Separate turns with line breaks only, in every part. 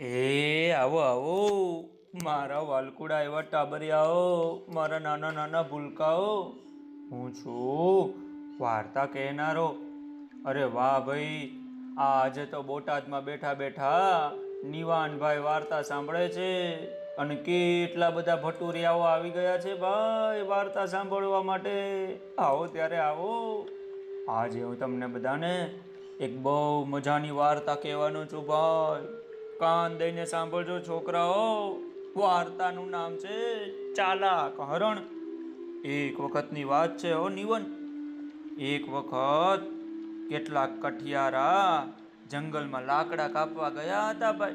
એ, આવો આવો. મારા વાલકુડા એવા ટાબરિયાઓ, મારા નાના નાના ભૂલકાઓ. હું છું વાર્તા કહેનારો. અરે વાહ ભાઈ, આજે તો બોટાદમાં બેઠા બેઠા નિવાનભાઈ વાર્તા સાંભળે છે અને કેટલા બધા ભટુરિયાઓ આવી ગયા છે ભાઈ વાર્તા સાંભળવા માટે. આવો, ત્યારે આવો. આજે હું તમને બધાને એક બહુ મજાની વાર્તા કહેવાનો છું ભાઈ. કાન દઈને સાંભળજો છોકરાઓ. વાર્તાનું નામ છે ચાલાક હરણ. એક વખતની વાત છે ઓ નિવન. એક વખત કેટલાક કઠિયારા જંગલમાં લાકડા કાપવા ગયા હતા ભાઈ.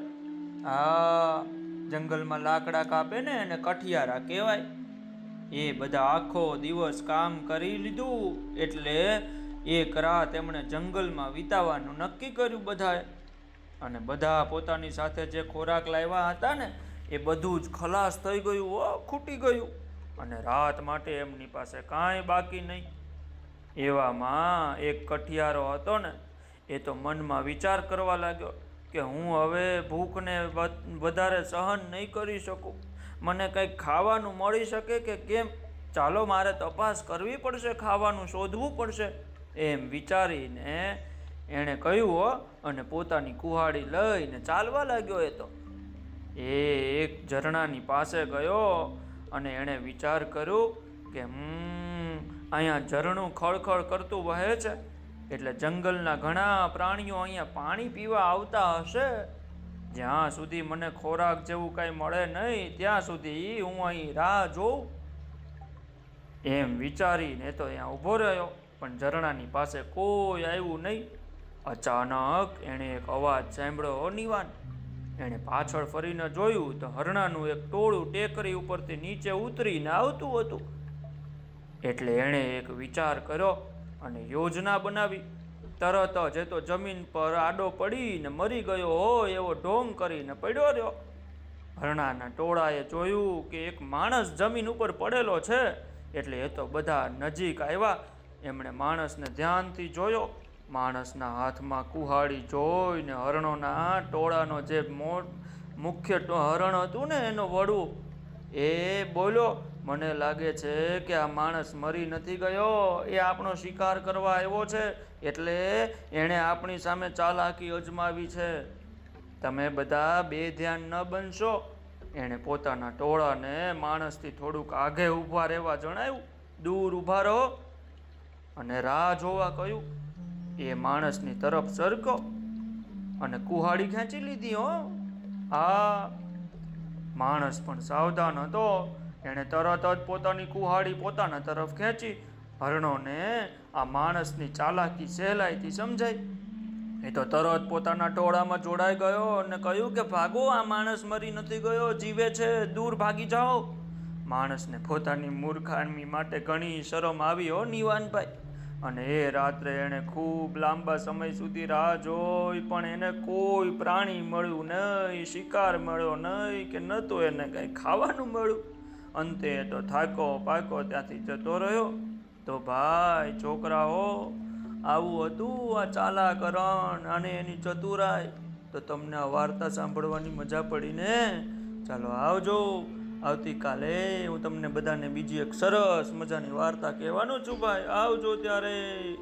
હા, જંગલમાં લાકડા કાપે ને એને કઠિયારા કહેવાય. એ બધા આખો દિવસ કામ કરી લીધું. એટલે એક રાત એમણે જંગલમાં વિતાવાનું નક્કી કર્યું બધાએ. અને બધા પોતાની સાથે જે ખોરાક લાવ્યા હતા ને, એ બધું જ ખલાસ થઈ ગયું ઓ ખૂટી ગયું. અને રાત માટે એમની પાસે કાંઈ બાકી નહીં. એવામાં એક કઠિયારો હતો ને, એ તો મનમાં વિચાર કરવા લાગ્યો કે હું હવે ભૂખને વધારે સહન નહીં કરી શકું. મને કંઈક ખાવાનું મળી શકે કે કેમ? ચાલો મારે તપાસ કરવી પડશે, ખાવાનું શોધવું પડશે. એમ વિચારીને એણે કહ્યું, હો, અને પોતાની કુહાડી લઈને ચાલવા લાગ્યો એ તો. એ એક ઝરણાની પાસે ગયો અને એણે વિચાર કર્યો કે, હમ, અહીંયા ઝરણું ખળખળ કરતું વહે છે. એટલે જંગલના ઘણા પ્રાણીઓ અહીંયા પાણી પીવા આવતા હશે. જ્યાં સુધી મને ખોરાક જેવું કાંઈ મળે નહીં, ત્યાં સુધી હું અહીં રાહ જોઉં. એમ વિચારીને તો અહીંયા ઊભો રહ્યો, પણ ઝરણાની પાસે કોઈ આવ્યું નહીં. અચાનક એણે એક અવાજ સાંભળ્યો, નિવાન. એણે પાછળ ફરીને જોયું તો હરણાનું એક ટોળું ટેકરી ઉપરથી નીચે ઉતરીને આવતું હતું. એટલે એણે એક વિચાર કર્યો અને યોજના બનાવી. તરત જ એ તો જમીન પર આડો પડીને મરી ગયો હોય એવો ઢોંગ કરીને પડ્યો રહ્યો. હરણાના ટોળાએ જોયું કે એક માણસ જમીન ઉપર પડેલો છે, એટલે એ તો બધા નજીક આવ્યા. એમણે માણસને ધ્યાનથી જોયો. માણસના હાથમાં કુહાડી જોઈને હરણોના ટોળાનો જે મુખ્ય હરણ હતું ને એનો વડું, એ બોલ્યો, મને લાગે છે કે આ માણસ મરી નથી ગયો. એ આપણો શિકાર કરવા આવ્યો છે, એટલે એણે આપણી સામે ચાલાકી અજમાવી છે. તમે બધા બે ધ્યાન ન બનશો. એણે પોતાના ટોળાને માણસથી થોડુંક આગે ઊભા રહેવા જણાવ્યું. દૂર ઊભા રહો. અને રાહ જોવા કહ્યું એ માણસની તરફ સરકો અને કુહાડી ખેંચી લીધી, હો. હા માણસ પણ સાવધાન હતો. એણે તરત જ પોતાની કુહાડી પોતાના તરફ ખેંચી, હરણોને આ માણસની ચાલાકી સહેલાઈથી સમજાઈ. એ તો તરત પોતાના ટોળામાં જોડાઈ ગયો અને કહ્યું કે, ભાગો, આ માણસ મરી નથી ગયો, જીવે છે, દૂર ભાગી જાઓ. માણસને પોતાની મૂર્ખામી માટે ઘણી શરમ આવી, હો, નિવાનભાઈ. અને એ રાત્રે એણે ખૂબ લાંબા સમય સુધી રાહ જોઈ, પણ એને કોઈ પ્રાણી મળ્યું નહીં, શિકાર મળ્યો નહીં કે ન તો એને કંઈ ખાવાનું મળ્યું. અંતે તો થાકો પાકો ત્યાંથી જતો રહ્યો. તો ભાઈ, છોકરાઓ, આવું હતું આ ચાલાકરણ અને એની ચતુરાઈ? તો તમને આ વાર્તા સાંભળવાની મજા પડી ને ચાલો આવજો. આવતીકાલે હું તમને બધાને બીજી એક સરસ મજાની વાર્તા કહેવાનું છું. ભાઈ આવજો ત્યારે.